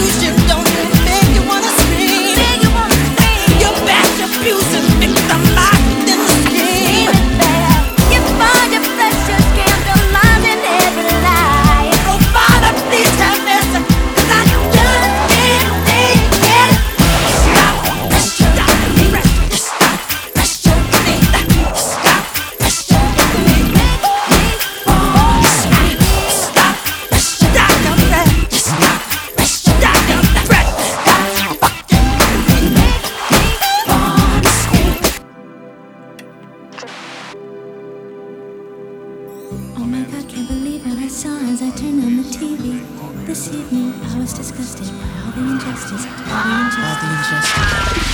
used to turned on the TV. This evening, I was disgusted by all the injustice, all the injustice. All the injustice.